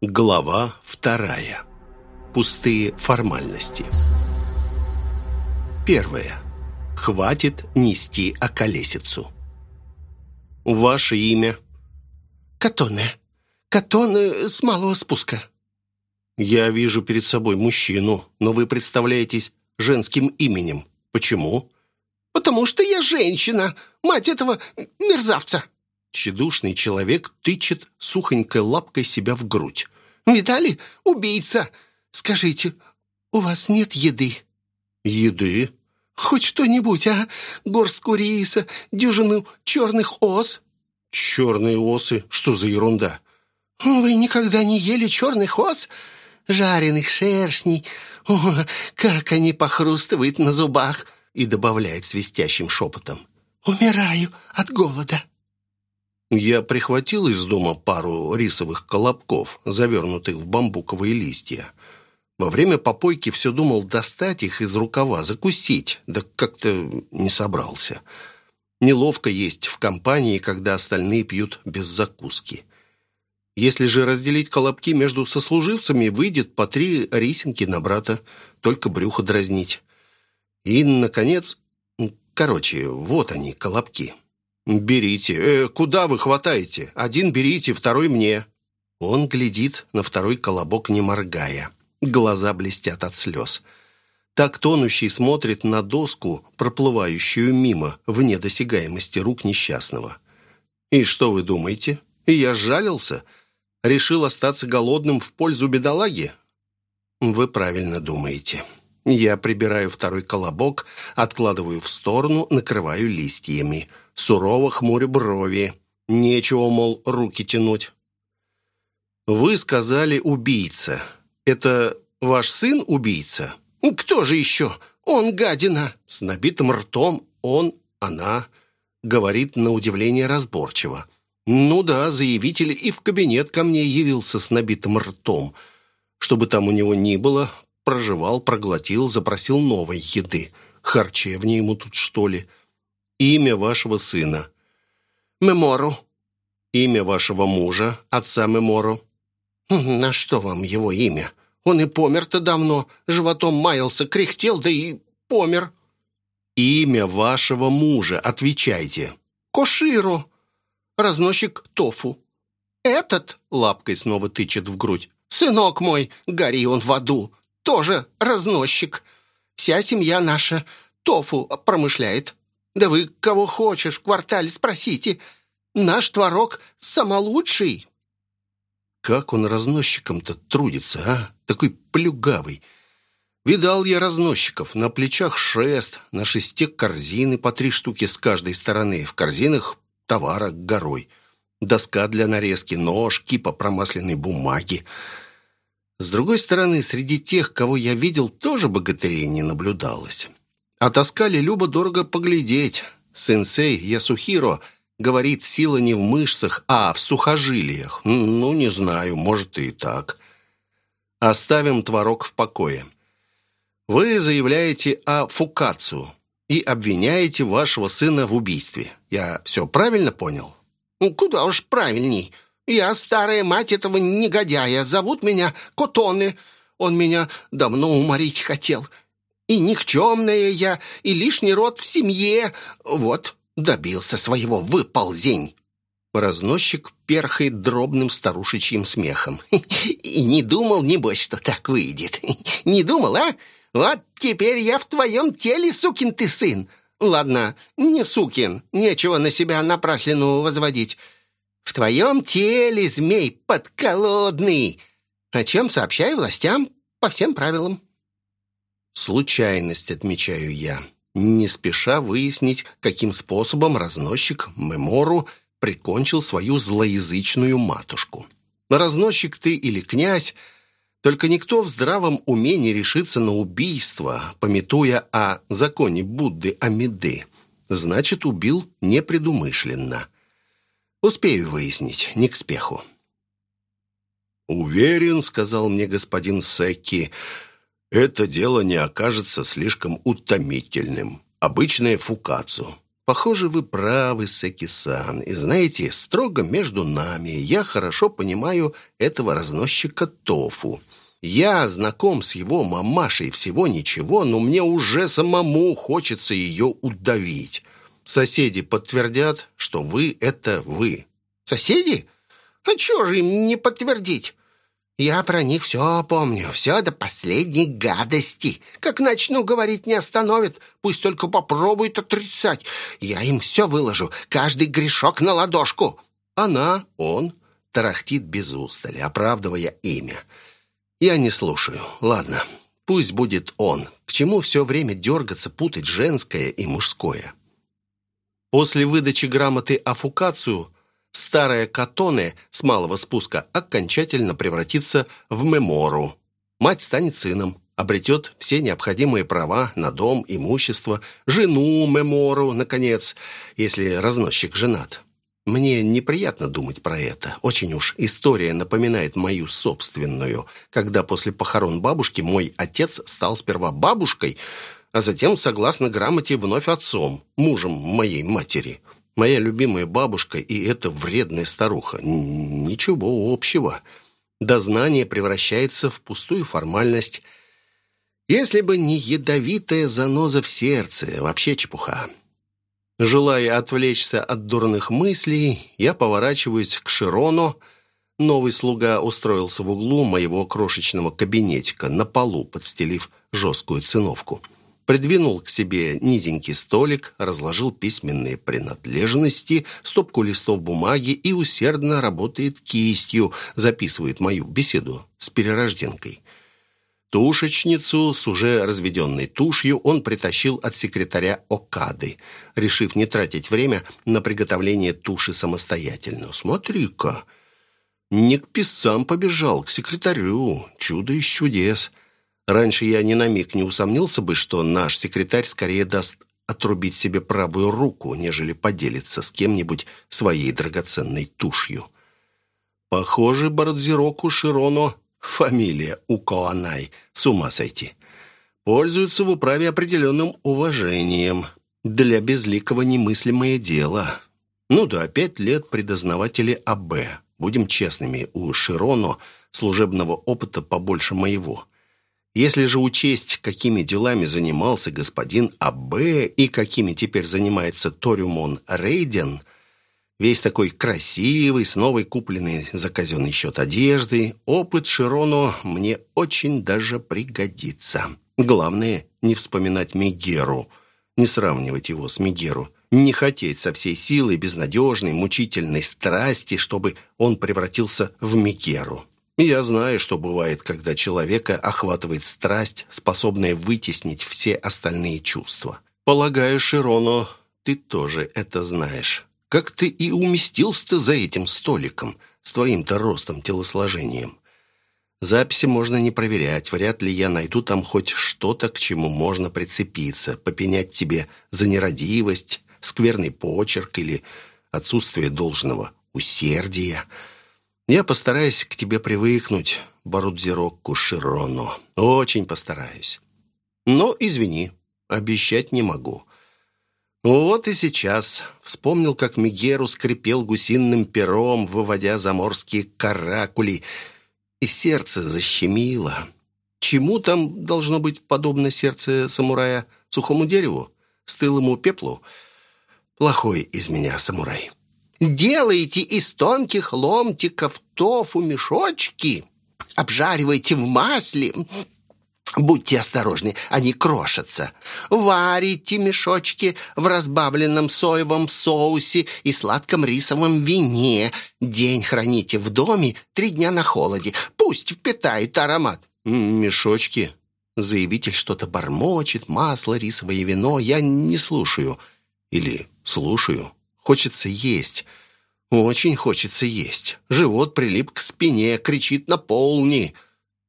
Глава вторая. Пустые формальности. Первое. Хватит нести околесицу. Ваше имя? Катоне. Катоне с малого спуска. Я вижу перед собой мужчину, но вы представляетесь женским именем. Почему? Потому что я женщина, мать этого мерзавца. Тщедушный человек тычет сухонькой лапкой себя в грудь. «Видали? Убийца! Скажите, у вас нет еды?» «Еды?» «Хоть что-нибудь, а? Горстку риса, дюжину черных ос?» «Черные осы? Что за ерунда?» «Вы никогда не ели черных ос? Жареных шершней? О, как они похрустывают на зубах!» И добавляет свистящим шепотом. «Умираю от голода». Я прихватил из дома пару рисовых колобков, завернутых в бамбуковые листья. Во время попойки все думал достать их из рукава, закусить, да как-то не собрался. Неловко есть в компании, когда остальные пьют без закуски. Если же разделить колобки между сослуживцами, выйдет по три рисинки на брата, только брюхо дразнить. И, наконец, короче, вот они, колобки. «Берите. Э, куда вы хватаете? Один берите, второй мне». Он глядит на второй колобок, не моргая. Глаза блестят от слез. Так тонущий смотрит на доску, проплывающую мимо, вне досягаемости рук несчастного. «И что вы думаете? Я жалился? Решил остаться голодным в пользу бедолаги?» «Вы правильно думаете». Я прибираю второй колобок, откладываю в сторону, накрываю листьями сурово хмуря брови. Нечего, мол, руки тянуть. «Вы сказали убийца. Это ваш сын убийца?» «Кто же еще? Он гадина!» С набитым ртом он, она, говорит на удивление разборчиво. «Ну да, заявитель и в кабинет ко мне явился с набитым ртом. Чтобы там у него ни было, проживал, проглотил, запросил новой еды. Харчевни ему тут, что ли?» Имя вашего сына. Мемору. Имя вашего мужа, отца Мемору. Хм, на что вам его имя? Он и помер-то давно. Животом маялся, кряхтел, да и помер. Имя вашего мужа, отвечайте. Коширо. Разносчик тофу. Этот, лапкой снова тычет в грудь, сынок мой, гори он в аду, тоже разносчик. Вся семья наша тофу промышляет. Да вы кого хочешь в квартале спросите. Наш творог самолучший». Как он разносчиком-то трудится, а? Такой плюгавый. Видал я разносчиков. На плечах шест, на шесте корзины по три штуки с каждой стороны. В корзинах товара горой. Доска для нарезки, нож, кипа промасленной бумаги. С другой стороны, среди тех, кого я видел, тоже богатырей не наблюдалось. А таскали любо-дорого поглядеть. Сенсей Ясухиро говорит, сила не в мышцах, а в сухожилиях. Ну, не знаю, может и так. Оставим творог в покое. Вы заявляете о фукацию и обвиняете вашего сына в убийстве. Я все правильно понял? Ну, куда уж правильней. Я старая мать этого негодяя. Зовут меня Котоны. Он меня давно уморить хотел. И никчемная я, и лишний род в семье. Вот, добился своего выползень». Разносчик перхает дробным старушечьим смехом. «И не думал, небось, что так выйдет. Не думал, а? Вот теперь я в твоем теле, сукин ты сын. Ладно, не сукин, нечего на себя напраслину возводить. В твоем теле, змей подколодный. О чем сообщаю властям по всем правилам». Случайность, отмечаю я. Не спеша выяснить, каким способом разносчик Мемору прикончил свою злоязычную матушку. Разносчик ты или князь, только никто в здравом уме не решится на убийство, пометуя о законе Будды Амиды. Значит, убил непредумышленно. Успею выяснить, не к спеху. «Уверен», — сказал мне господин Секки, — это дело не окажется слишком утомительным. Обычное фукацу. Похоже, вы правы, Секи-сан. И знаете, строго между нами, я хорошо понимаю этого разносчика тофу. Я знаком с его мамашей всего ничего, но мне уже самому хочется ее удавить. Соседи подтвердят, что вы — это вы. Соседи? А чего же им не подтвердить? Я про них все помню, все до последней гадости. Как начну говорить, не остановят. Пусть только попробуют отрицать. Я им все выложу, каждый грешок на ладошку. Она, он, тарахтит без устали, оправдывая имя. Я не слушаю. Ладно, пусть будет он. К чему все время дергаться, путать женское и мужское? После выдачи грамоты о фукацию старая Катоне с малого спуска окончательно превратится в мемору. Мать станет сыном, обретет все необходимые права на дом, имущество, жену мемору, наконец, если разносчик женат. Мне неприятно думать про это. Очень уж история напоминает мою собственную, когда после похорон бабушки мой отец стал сперва бабушкой, а затем, согласно грамоте, вновь отцом, мужем моей матери. Моя любимая бабушка и эта вредная старуха. Ничего общего. Дознание превращается в пустую формальность. Если бы не ядовитая заноза в сердце, вообще чепуха. Желая отвлечься от дурных мыслей, я поворачиваюсь к Широну. Новый слуга устроился в углу моего крошечного кабинетика, на полу подстелив жесткую циновку. Придвинул к себе низенький столик, разложил письменные принадлежности, стопку листов бумаги и усердно работает кистью, записывает мою беседу с перерожденкой. Тушечницу с уже разведенной тушью он притащил от секретаря Окады, решив не тратить время на приготовление туши самостоятельно. «Смотри-ка, не к писцам побежал, к секретарю. Чудо из чудес. Раньше я ни на миг не усомнился бы, что наш секретарь скорее даст отрубить себе правую руку, нежели поделиться с кем-нибудь своей драгоценной тушью. Похоже, Бородзироку Широно Фамилия у Коанай. С ума сойти. Пользуются в управе определенным уважением. Для безликого немыслимое дело. Ну да, пять лет предознаватели АБ. Будем честными, у Широно служебного опыта побольше моего. Если же учесть, какими делами занимался господин АБ и какими теперь занимается Торюмон Рейден – Весь такой красивый, с новой купленной за казенный счет одеждой. Опыт Широно мне очень даже пригодится. Главное, не вспоминать Мегеру, не сравнивать его с Мегеру, не хотеть со всей силой безнадежной, мучительной страсти, чтобы он превратился в Мегеру. Я знаю, что бывает, когда человека охватывает страсть, способная вытеснить все остальные чувства. Полагаю, Широно, ты тоже это знаешь. Как ты и уместился-то за этим столиком с твоим-то ростом, телосложением? Записи можно не проверять. Вряд ли я найду там хоть что-то, к чему можно прицепиться, попенять тебе за нерадивость, скверный почерк или отсутствие должного усердия. Я постараюсь к тебе привыкнуть, Барудзирок Кушироно. Очень постараюсь. Но, извини, обещать не могу. Вот и сейчас вспомнил, как Мигеру скрипел гусиным пером, выводя заморские каракули, и сердце защемило. Чему там должно быть подобно сердце самурая? Сухому дереву? Стылому пеплу? Плохой из меня самурай. Делаете из тонких ломтиков тофу мешочки, обжариваете в масле, Будьте осторожны, они крошатся. Варите мешочки в разбавленном соевом соусе и сладком рисовом вине. День храните в доме, три дня на холоде. Пусть впитает аромат. Мешочки? Заявитель что-то бормочет, масло, рисовое вино. Я не слушаю. Или слушаю. Хочется есть. Очень хочется есть. Живот прилип к спине, кричит «наполни».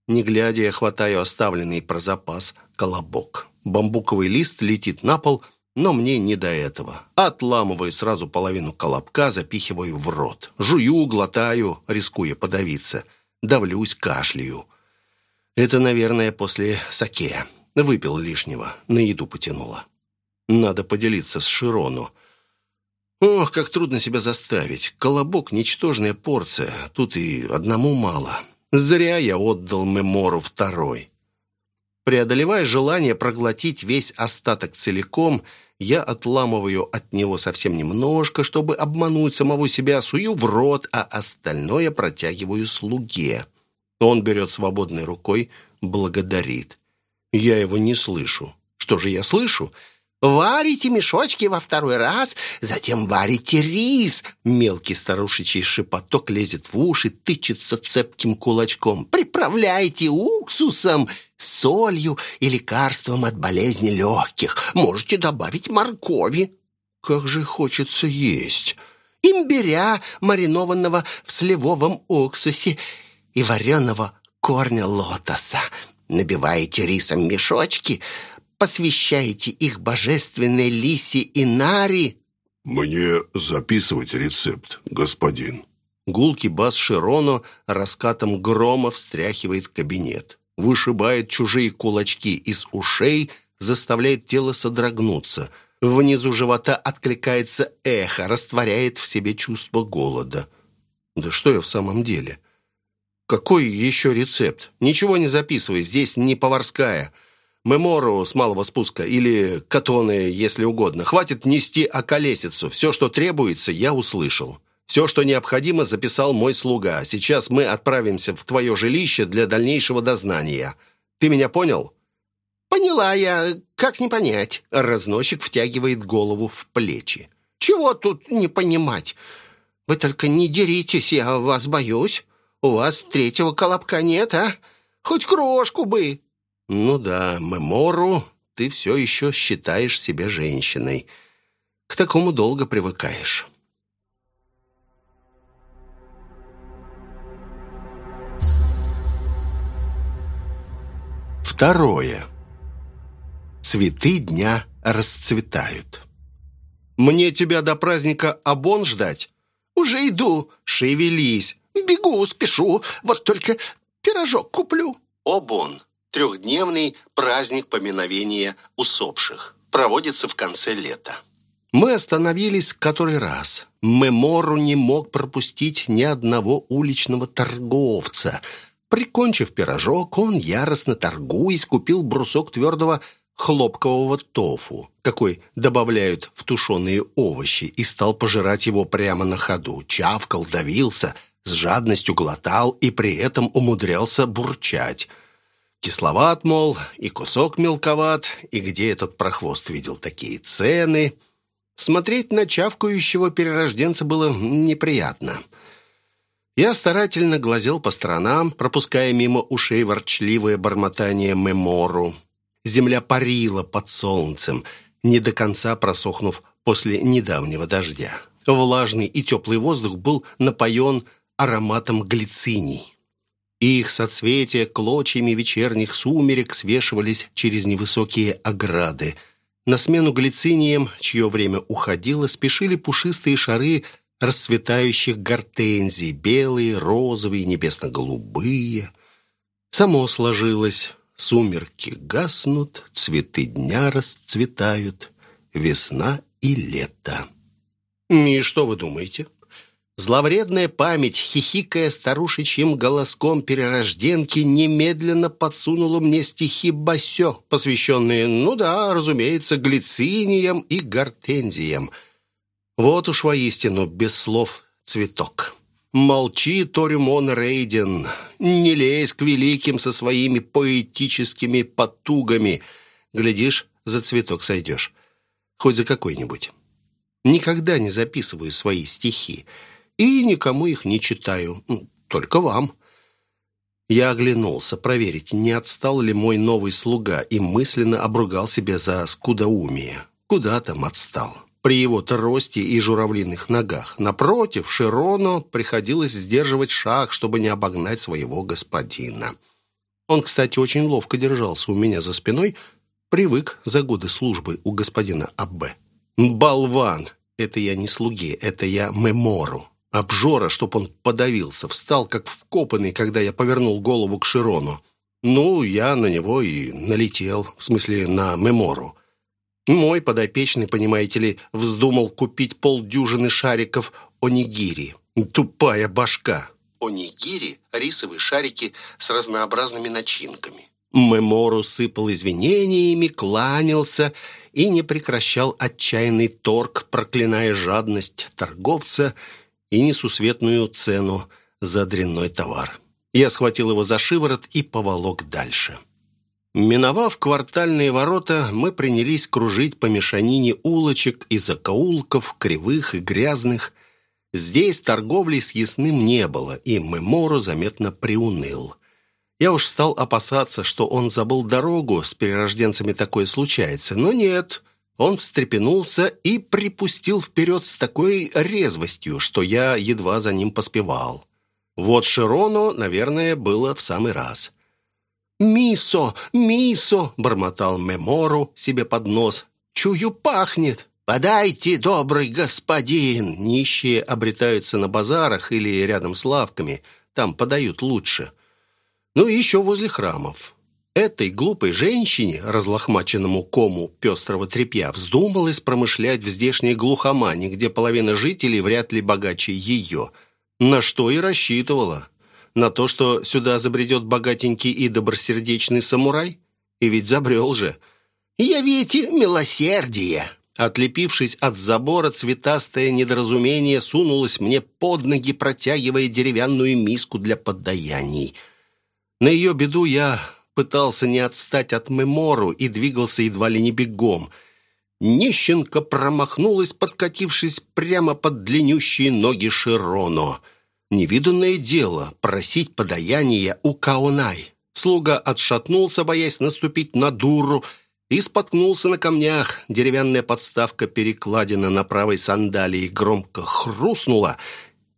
Не глядя, я хватаю оставленный про запас колобок. Бамбуковый лист летит на пол, но мне не до этого. Отламываю сразу половину колобка, запихиваю в рот. Жую, глотаю, рискуя подавиться. Давлюсь, кашляю. Это, наверное, после саке. Выпил лишнего, на еду потянуло. Надо поделиться с Широну. Ох, как трудно себя заставить. Колобок — ничтожная порция, тут и одному мало. Зря я отдал Мемору второй. Преодолевая желание проглотить весь остаток целиком, я отламываю от него совсем немножко, чтобы обмануть самого себя, сую в рот, а остальное протягиваю слуге. Он берет свободной рукой, благодарит. Я его не слышу. Что же я слышу? Варите мешочки во второй раз, затем варите рис. Мелкий старушечий шепоток лезет в уши, тычется цепким кулачком. Приправляйте уксусом, солью и лекарством от болезни легких. Можете добавить моркови. Как же хочется есть. Имбиря, маринованного в сливовом уксусе и вареного корня лотоса. Набиваете рисом мешочки, посвящаете их божественной Лисе и Нари?» «Мне записывать рецепт, господин». Гулкий бас Широно раскатом грома встряхивает кабинет, вышибает чужие кулачки из ушей, заставляет тело содрогнуться. Внизу живота откликается эхо, растворяет в себе чувство голода. «Да что я в самом деле?» «Какой еще рецепт? Ничего не записывай, здесь не поварская». Мемору с малого спуска или катоны, если угодно. Хватит нести околесицу. Все, что требуется, я услышал. Все, что необходимо, записал мой слуга. Сейчас мы отправимся в твое жилище для дальнейшего дознания. Ты меня понял?» «Поняла я. Как не понять?» Разносчик втягивает голову в плечи. «Чего тут не понимать? Вы только не деритесь, я вас боюсь. У вас третьего колобка нет, а? Хоть крошку бы!» «Ну да, Мемору, ты все еще считаешь себя женщиной. К такому долго привыкаешь». Второе. Цветы дня расцветают. «Мне тебя до праздника Абон ждать?» «Уже иду. Шевелись. Бегу, спешу. Вот только пирожок куплю». Обон трехдневный праздник поминовения усопших. Проводится в конце лета. Мы остановились который раз. Мемору не мог пропустить ни одного уличного торговца. Прикончив пирожок, он, яростно торгуясь, купил брусок твердого хлопкового тофу, какой добавляют в тушеные овощи, и стал пожирать его прямо на ходу. Чавкал, давился, с жадностью глотал и при этом умудрялся бурчать – Кисловат, мол, и кусок мелковат, и где этот прохвост видел такие цены. Смотреть на чавкающего перерожденца было неприятно. Я старательно глазел по сторонам, пропуская мимо ушей ворчливое бормотание мемору. Земля парила под солнцем, не до конца просохнув после недавнего дождя. Влажный и теплый воздух был напоен ароматом глициний. Их соцветия клочьями вечерних сумерек свешивались через невысокие ограды. На смену глициниям, чье время уходило, спешили пушистые шары расцветающих гортензий, белые, розовые, небесно-голубые. Само сложилось. Сумерки гаснут, цветы дня расцветают, весна и лето. И что вы думаете? Зловредная память, хихикая старушечьим голоском перерожденки, немедленно подсунула мне стихи Басё, посвященные, ну да, разумеется, глициниям и гортензиям. Вот уж воистину, без слов, цветок. Молчи, Торимон Рейден, не лезь к великим со своими поэтическими потугами. Глядишь, за цветок сойдешь. Хоть за какой-нибудь. Никогда не записываю свои стихи и никому их не читаю, только вам». Я оглянулся, проверить, не отстал ли мой новый слуга, и мысленно обругал себя за скудоумие. Куда там отстал? При его-то росте и журавлиных ногах. Напротив, Широну приходилось сдерживать шаг, чтобы не обогнать своего господина. Он, кстати, очень ловко держался у меня за спиной, привык за годы службы у господина Аббе. «Болван! Это я не слуге, это я мемору. Обжора, чтоб он подавился, встал как вкопанный, когда я повернул голову к Широну. Ну, я на него и налетел, в смысле, на Мемору. Мой подопечный, понимаете ли, вздумал купить полдюжины шариков онигири. Тупая башка. Онигири – рисовые шарики с разнообразными начинками. Мемору сыпал извинениями, кланялся и не прекращал отчаянный торг, проклиная жадность торговца и несусветную цену за дрянной товар. Я схватил его за шиворот и поволок дальше. Миновав квартальные ворота, мы принялись кружить по мешанине улочек и закоулков, кривых и грязных. Здесь торговли с ясным не было, и Меморо заметно приуныл. Я уж стал опасаться, что он забыл дорогу, с перерожденцами такое случается, но нет. Он встрепенулся и припустил вперед с такой резвостью, что я едва за ним поспевал. Вот Широну, наверное, было в самый раз. «Мисо! Мисо!» — бормотал Мемору себе под нос. «Чую, пахнет!» «Подайте, добрый господин!» Нищие обретаются на базарах или рядом с лавками. Там подают лучше. Ну и еще возле храмов. Этой глупой женщине, разлохмаченному кому пестрого тряпья, вздумалось промышлять в здешней глухомане, где половина жителей вряд ли богаче ее. На что и рассчитывала на то, что сюда забредет богатенький и добросердечный самурай? И ведь забрел же. «Явите милосердие!» Отлепившись от забора, цветастое недоразумение сунулось мне под ноги, протягивая деревянную миску для поддаяний. На ее беду я пытался не отстать от Мемору и двигался едва ли не бегом. Нищенка промахнулась, подкатившись прямо под длиннющие ноги Широно. Невиданное дело — просить подаяния у Каонай. Слуга отшатнулся, боясь наступить на дуру, и споткнулся на камнях. Деревянная подставка перекладина на правой сандалии громко хрустнула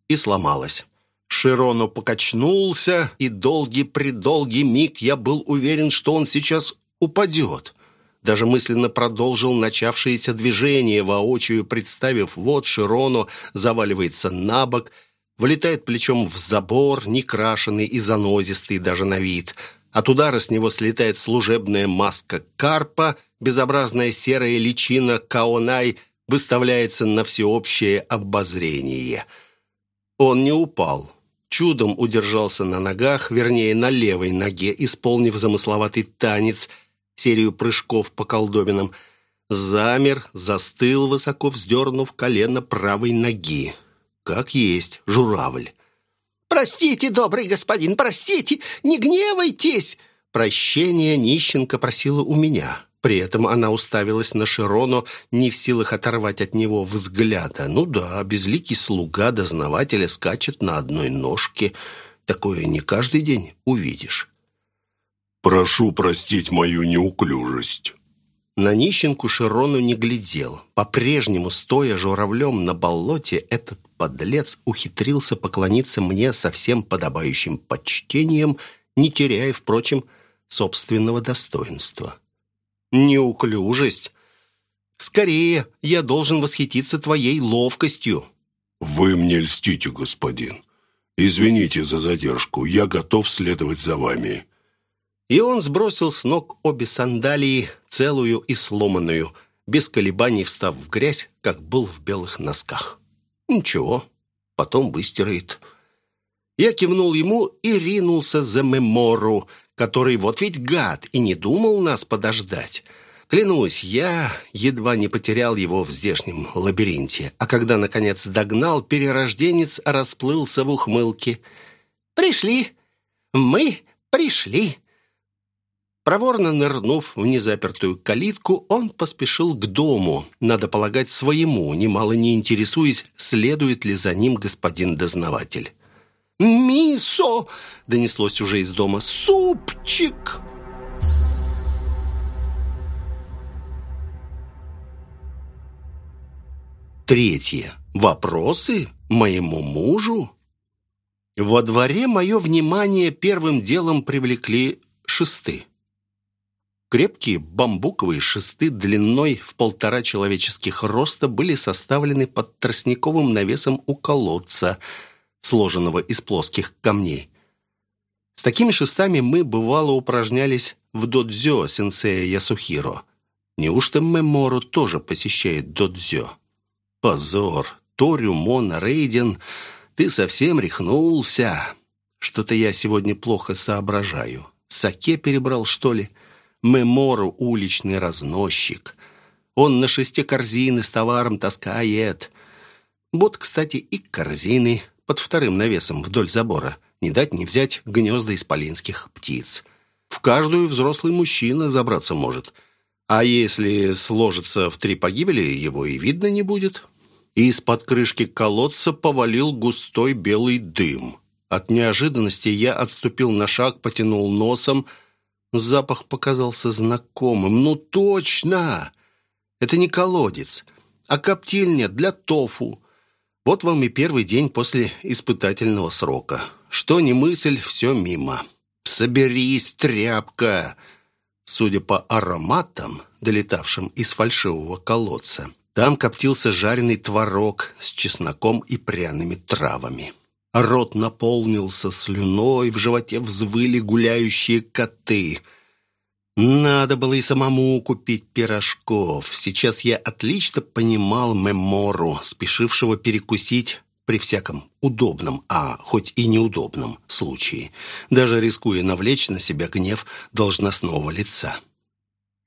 и сломалась. Широно покачнулся, и долгий-предолгий миг я был уверен, что он сейчас упадет. Даже мысленно продолжил начавшееся движение, воочию представив, вот Широно заваливается на бок — вылетает плечом в забор, некрашенный и занозистый даже на вид. От удара с него слетает служебная маска карпа, безобразная серая личина каонай выставляется на всеобщее обозрение. Он не упал. Чудом удержался на ногах, вернее, на левой ноге, исполнив замысловатый танец, серию прыжков по колдобинам. Замер, застыл, высоко вздернув колено правой ноги. Как есть, журавль. «Простите, добрый господин, простите, не гневайтесь!» Прощения нищенка просила у меня. При этом она уставилась на Широну, не в силах оторвать от него взгляда. Ну да, безликий слуга дознавателя скачет на одной ножке. Такое не каждый день увидишь. «Прошу простить мою неуклюжесть». На нищенку Широну не глядел. По-прежнему, стоя журавлем на болоте, этот подлец ухитрился поклониться мне со всем подобающим почтением, не теряя, впрочем, собственного достоинства. Неуклюжесть? Скорее, я должен восхититься твоей ловкостью. Вы мне льстите, господин. Извините за задержку, я готов следовать за вами. И он сбросил с ног обе сандалии, целую и сломанную, без колебаний встав в грязь, как был в белых носках. Ничего, потом выстирает. Я кивнул ему и ринулся за Мемору, который вот ведь гад и не думал нас подождать. Клянусь, я едва не потерял его в здешнем лабиринте, а когда, наконец, догнал, перерожденец расплылся в ухмылке. «Пришли! Мы пришли!» Проворно нырнув в незапертую калитку, он поспешил к дому, надо полагать, своему, немало не интересуясь, следует ли за ним господин дознаватель. «Мисо!» — донеслось уже из дома. «Супчик!» Третье. Вопросы моему мужу? Во дворе мое внимание первым делом привлекли шесты. Крепкие бамбуковые шесты длиной в полтора человеческих роста были составлены под тростниковым навесом у колодца, сложенного из плоских камней. С такими шестами мы, бывало, упражнялись в додзё сенсея Ясухиро. Неужто Мемору тоже посещает додзё? Позор. Торю, Мон, Рейден, ты совсем рехнулся. Что-то я сегодня плохо соображаю. Саке перебрал, что ли? Мемору уличный разносчик. Он на шесте корзины с товаром таскает. Вот, кстати, и корзины под вторым навесом вдоль забора. Не дать не взять гнезда исполинских птиц. В каждую взрослый мужчина забраться может. А если сложится в три погибели, его и видно не будет из-под крышки колодца повалил густой белый дым. От неожиданности я отступил на шаг, потянул носом. Запах показался знакомым. «Ну точно! Это не колодец, а коптильня для тофу. Вот вам и первый день после испытательного срока. Что ни мысль, все мимо. Соберись, тряпка!» Судя по ароматам, долетавшим из фальшивого колодца, там коптился жареный творог с чесноком и пряными травами. Рот наполнился слюной, в животе взвыли гуляющие коты. Надо было и самому купить пирожков. Сейчас я отлично понимал Мемору, спешившего перекусить при всяком удобном, а хоть и неудобном случае, даже рискуя навлечь на себя гнев должностного лица.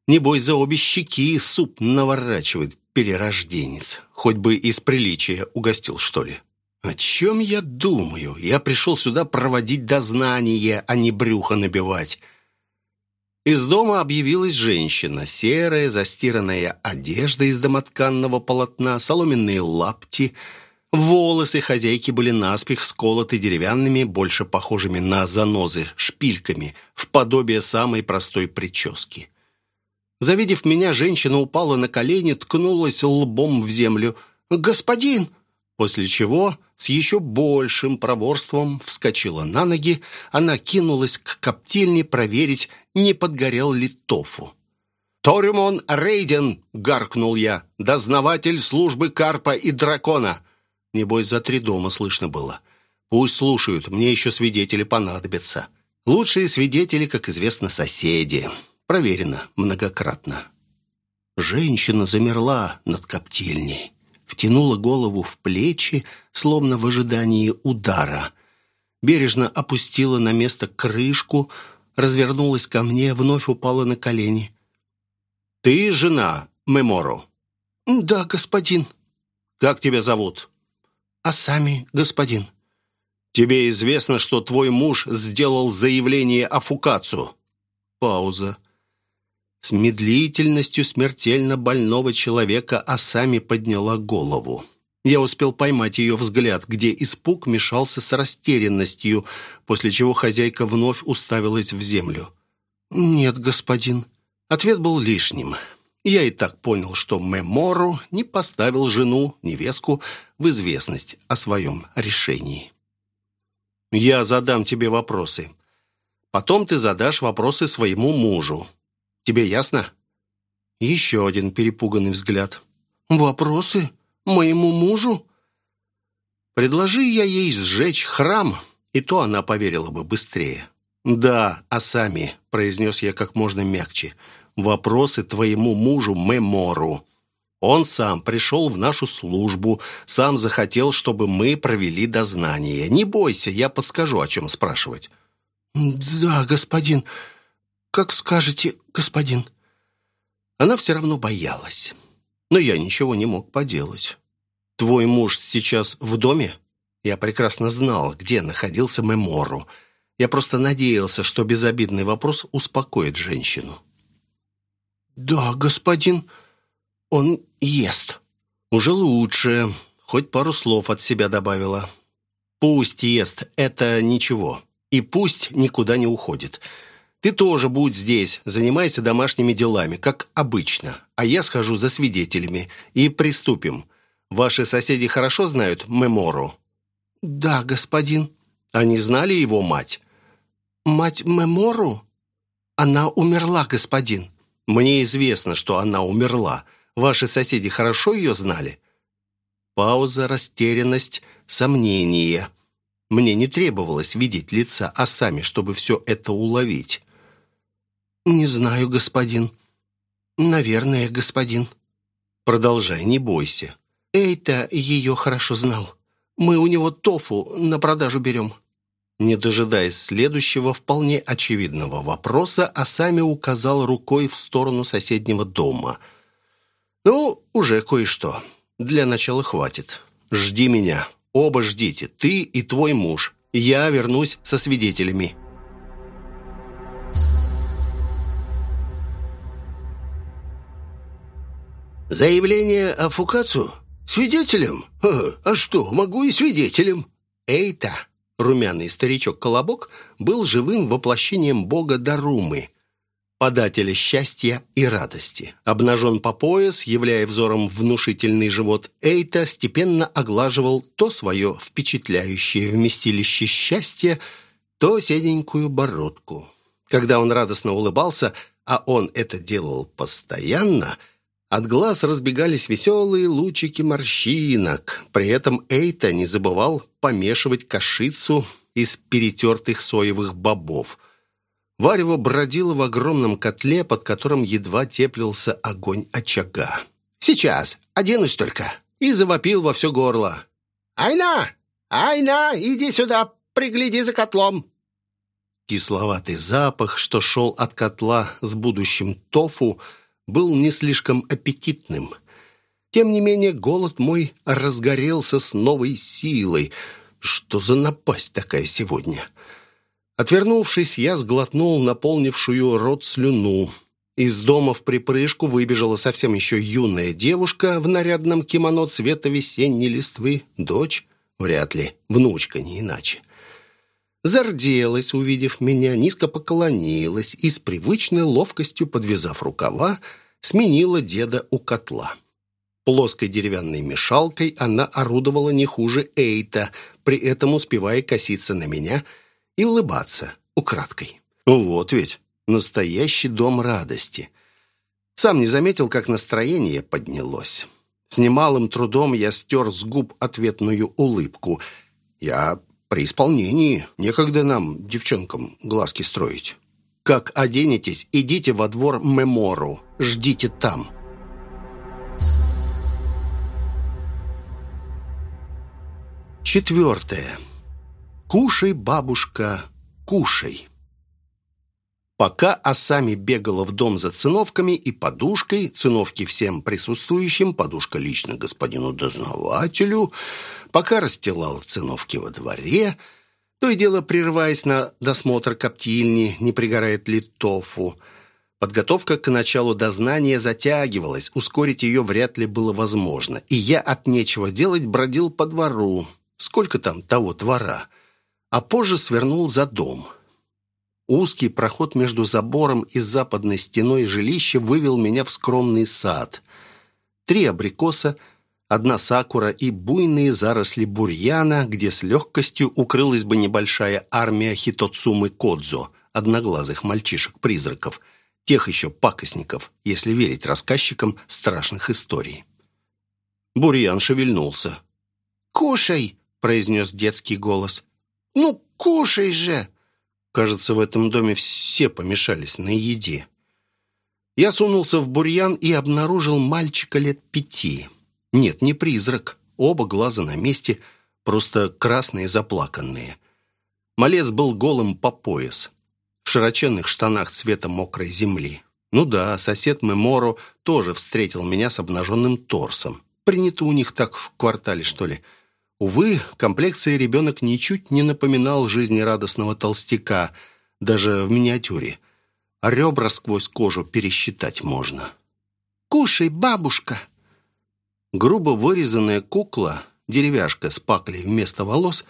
Небось, за обе щеки суп наворачивает перерожденец. Хоть бы из приличия угостил, что ли. О чем я думаю? Я пришел сюда проводить дознание, а не брюхо набивать. Из дома объявилась женщина. Серая, застиранная одежда из домотканного полотна, соломенные лапти. Волосы хозяйки были наспех сколоты деревянными, больше похожими на занозы, шпильками, в подобие самой простой прически. Завидев меня, женщина упала на колени, ткнулась лбом в землю. «Господин!» После чего с еще большим проворством вскочила на ноги, она кинулась к коптильне проверить, не подгорел ли тофу. «Торимон Рейден!» — гаркнул я. «Дознаватель службы Карпа и Дракона!» Небось, за три дома слышно было. «Пусть слушают, мне еще свидетели понадобятся». Лучшие свидетели, как известно, соседи. Проверено многократно. Женщина замерла над коптильней, втянула голову в плечи, словно в ожидании удара. Бережно опустила на место крышку, развернулась ко мне, вновь упала на колени. «Ты жена Меморо?» «Да, господин». «Как тебя зовут?» «А сами, господин». «Тебе известно, что твой муж сделал заявление о фукацию?» Пауза с медлительностью смертельно больного человека, а сами подняла голову. Я успел поймать ее взгляд, где испуг мешался с растерянностью, после чего хозяйка вновь уставилась в землю. «Нет, господин». Ответ был лишним. Я и так понял, что Мемору не поставил жену, невестку, в известность о своем решении. «Я задам тебе вопросы. Потом ты задашь вопросы своему мужу. Тебе ясно?» Еще один перепуганный взгляд. «Вопросы? Моему мужу?» «Предложи я ей сжечь храм, и то она поверила бы быстрее». «Да, а сами», — произнес я как можно мягче, «вопросы твоему мужу Мемору. Он сам пришел в нашу службу, сам захотел, чтобы мы провели дознание. Не бойся, я подскажу, о чем спрашивать». «Да, господин, как скажете, господин». Она все равно боялась. Но я ничего не мог поделать. «Твой муж сейчас в доме?» Я прекрасно знал, где находился Мемору. Я просто надеялся, что безобидный вопрос успокоит женщину. «Да, господин, он ест». «Уже лучше. Хоть пару слов от себя добавила. Пусть ест, это ничего. И пусть никуда не уходит. Ты тоже будь здесь, занимайся домашними делами, как обычно. А я схожу за свидетелями и приступим. Ваши соседи хорошо знают Мемору?» «Да, господин». «Они знали его мать?» «Мать Мемору? Она умерла, господин». «Мне известно, что она умерла. Ваши соседи хорошо ее знали?» Пауза, растерянность, сомнение. Мне не требовалось видеть лица а сами, чтобы все это уловить. «Не знаю, господин». «Наверное, господин». «Продолжай, не бойся». Эй-то ее хорошо знал. Мы у него тофу на продажу берем». Не дожидаясь следующего вполне очевидного вопроса, Асами указал рукой в сторону соседнего дома. «Ну, уже кое-что. Для начала хватит. Жди меня. Оба ждите, ты и твой муж. Я вернусь со свидетелями». «Заявление о Фукацу? Свидетелем? А что, могу и свидетелем». «Эйта!» Румяный старичок-колобок был живым воплощением бога Дарумы, подателя счастья и радости. Обнажен по пояс, являя взором внушительный живот, Эйта степенно оглаживал то свое впечатляющее вместилище счастья, то седенькую бородку. Когда он радостно улыбался, а он это делал постоянно – от глаз разбегались веселые лучики морщинок. При этом Эйта не забывал помешивать кашицу из перетертых соевых бобов. Варево бродило в огромном котле, под которым едва теплился огонь очага. «Сейчас, оденусь только!» И завопил во все горло. «Айна! Айна, иди сюда, пригляди за котлом!» Кисловатый запах, что шел от котла с будущим тофу, был не слишком аппетитным. Тем не менее, голод мой разгорелся с новой силой. Что за напасть такая сегодня? Отвернувшись, я сглотнул наполнившую рот слюну. Из дома в припрыжку выбежала совсем еще юная девушка в нарядном кимоно цвета весенней листвы. Дочь? Вряд ли. Внучка, не иначе. Зарделась, увидев меня, низко поклонилась и с привычной ловкостью, подвязав рукава, сменила деда у котла. Плоской деревянной мешалкой она орудовала не хуже Эйта, при этом успевая коситься на меня и улыбаться украдкой. Вот ведь настоящий дом радости. Сам не заметил, как настроение поднялось. С немалым трудом я стер с губ ответную улыбку. Я при исполнении. Некогда нам, девчонкам, глазки строить. Как оденетесь, идите во двор Мемору. Ждите там. Четвертое. Кушай, бабушка, кушай. Пока Асами бегала в дом за циновками и подушкой, циновки всем присутствующим, подушка лично господину дознавателю, пока расстилала циновки во дворе, то и дело прерываясь на досмотр коптильни, не пригорает ли тофу. Подготовка к началу дознания затягивалась, ускорить ее вряд ли было возможно, и я от нечего делать бродил по двору. Сколько там того двора? А позже свернул за дом. Узкий проход между забором и западной стеной жилища вывел меня в скромный сад. Три абрикоса, одна сакура и буйные заросли бурьяна, где с легкостью укрылась бы небольшая армия хитоцумы Кодзо, одноглазых мальчишек-призраков, тех еще пакостников, если верить рассказчикам страшных историй. Бурьян шевельнулся. «Кушай!» — произнес детский голос. «Ну, кушай же!» Кажется, в этом доме все помешались на еде. Я сунулся в бурьян и обнаружил мальчика лет пяти. Нет, не призрак. Оба глаза на месте, просто красные заплаканные. Малец был голым по пояс, в широченных штанах цвета мокрой земли. Ну да, сосед Меморо тоже встретил меня с обнаженным торсом. Принято у них так в квартале, что ли. Увы, комплекция ребенок ничуть не напоминал жизнерадостного толстяка, даже в миниатюре. ребра сквозь кожу пересчитать можно. «Кушай, бабушка!» Грубо вырезанная кукла, деревяшка с паклей вместо волос,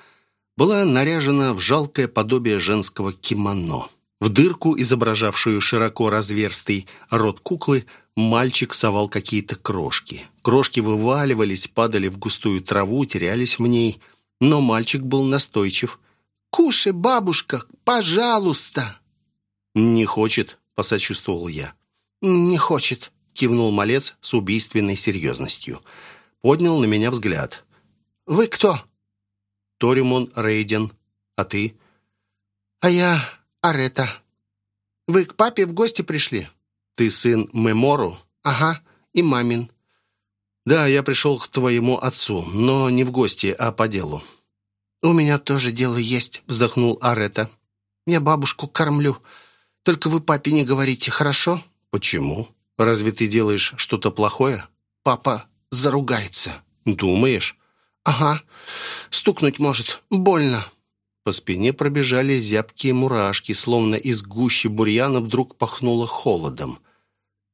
была наряжена в жалкое подобие женского кимоно. В дырку, изображавшую широко разверстый рот куклы, мальчик совал какие-то крошки. Крошки вываливались, падали в густую траву, терялись в ней. Но мальчик был настойчив. «Кушай, бабушка, пожалуйста!» «Не хочет», — посочувствовал я. «Не хочет», — кивнул малец с убийственной серьезностью. Поднял на меня взгляд. «Вы кто?» «Торимон Рейден. А ты?» «А я Арета. Вы к папе в гости пришли?» Ты сын Мемору? Ага, и мамин. Да, я пришел к твоему отцу, но не в гости, а по делу. У меня тоже дело есть, вздохнул Арета. Я бабушку кормлю. Только вы папе не говорите, хорошо? Почему? Разве ты делаешь что-то плохое? Папа заругается. Думаешь? Ага. Стукнуть может. Больно. По спине пробежали зябкие мурашки, словно из гущи бурьяна вдруг пахнуло холодом.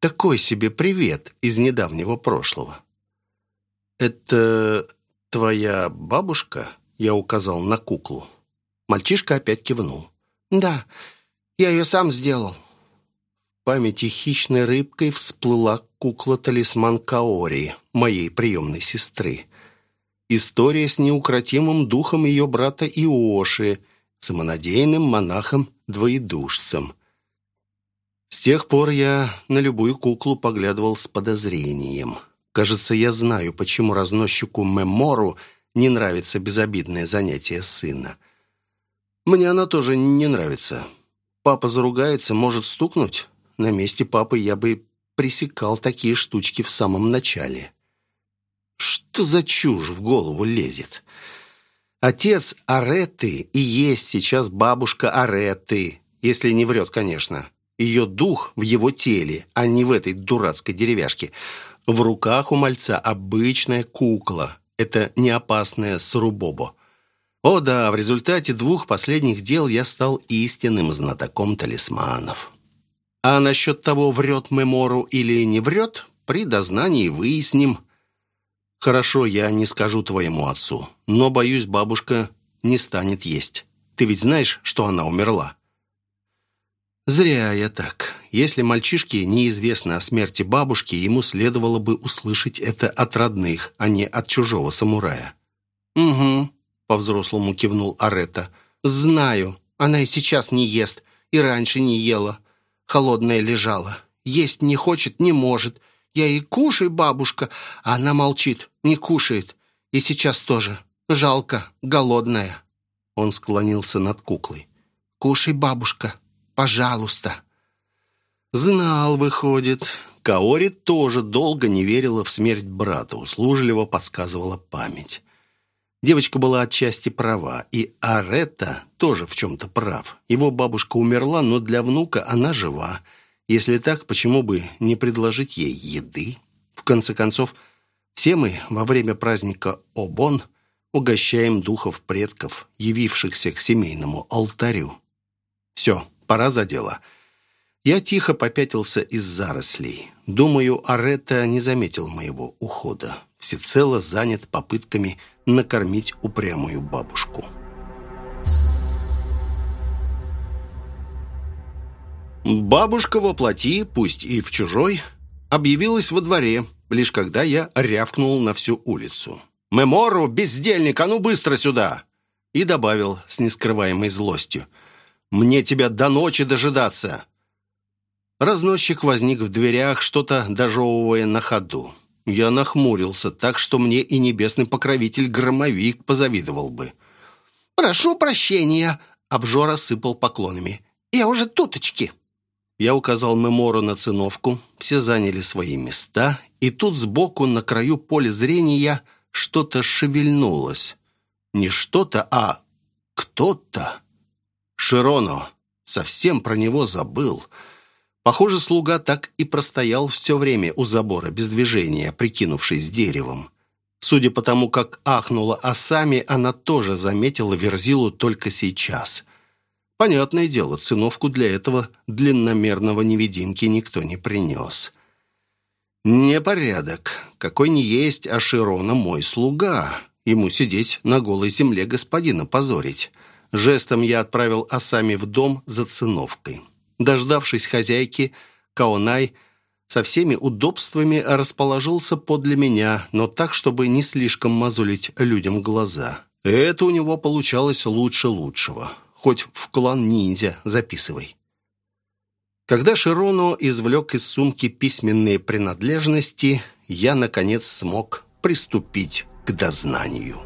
Такой себе привет из недавнего прошлого. «Это твоя бабушка?» Я указал на куклу. Мальчишка опять кивнул. «Да, я ее сам сделал». В памяти хищной рыбкой всплыла кукла-талисман Каори, моей приемной сестры. История с неукротимым духом ее брата Иоши, самонадеянным монахом-двоедушцем. С тех пор я на любую куклу поглядывал с подозрением. Кажется, я знаю, почему разносчику Мемору не нравится безобидное занятие сына. Мне она тоже не нравится. Папа заругается, может стукнуть. На месте папы я бы пресекал такие штучки в самом начале. Что за чушь в голову лезет? Отец Ареты и есть сейчас бабушка Ареты, если не врет, конечно. Ее дух в его теле, а не в этой дурацкой деревяшке. В руках у мальца обычная кукла. Это не опасная Срубобо. О да, в результате двух последних дел я стал истинным знатоком талисманов. А насчет того, врет Мемору или не врет, при дознании выясним – «Хорошо, я не скажу твоему отцу, но, боюсь, бабушка не станет есть. Ты ведь знаешь, что она умерла?» «Зря я так. Если мальчишке неизвестно о смерти бабушки, ему следовало бы услышать это от родных, а не от чужого самурая». «Угу», — по-взрослому кивнул Аретта. «Знаю. Она и сейчас не ест, и раньше не ела. Холодная лежала. Есть не хочет, не может. Я ей кушай, бабушка, а она молчит, не кушает. И сейчас тоже. Жалко, голодная». Он склонился над куклой. «Кушай, бабушка, пожалуйста». Знал, выходит. Каори тоже долго не верила в смерть брата, услужливо подсказывала память. Девочка была отчасти права, и Аретта тоже в чем-то прав. Его бабушка умерла, но для внука она жива. Если так, почему бы не предложить ей еды? В конце концов, все мы во время праздника Обон угощаем духов предков, явившихся к семейному алтарю. Все, пора за дело. Я тихо попятился из зарослей. Думаю, Аретта не заметил моего ухода. Всецело занят попытками накормить упрямую бабушку. Бабушка во плоти, пусть и в чужой, объявилась во дворе, лишь когда я рявкнул на всю улицу. «Мемору, бездельник, а ну быстро сюда!» И добавил с нескрываемой злостью. «Мне тебя до ночи дожидаться!» Разносчик возник в дверях, что-то дожевывая на ходу. Я нахмурился так, что мне и небесный покровитель-громовик позавидовал бы. «Прошу прощения!» — обжора сыпал поклонами. «Я уже туточки!» Я указал Мемору на циновку, все заняли свои места, и тут сбоку на краю поля зрения что-то шевельнулось. Не что-то, а кто-то. Широно. Совсем про него забыл. Похоже, слуга так и простоял все время у забора без движения, прикинувшись деревом. Судя по тому, как ахнула Асами, она тоже заметила Верзилу только сейчас. Понятное дело, циновку для этого длинномерного невидимки никто не принес. Непорядок. Какой не есть, а мой слуга. Ему сидеть на голой земле господина позорить. Жестом я отправил Асами в дом за циновкой. Дождавшись хозяйки, Каонай со всеми удобствами расположился подле меня, но так, чтобы не слишком мозолить людям глаза. Это у него получалось лучше лучшего хоть в клан ниндзя записывай. Когда Широно извлек из сумки письменные принадлежности, я, наконец, смог приступить к дознанию.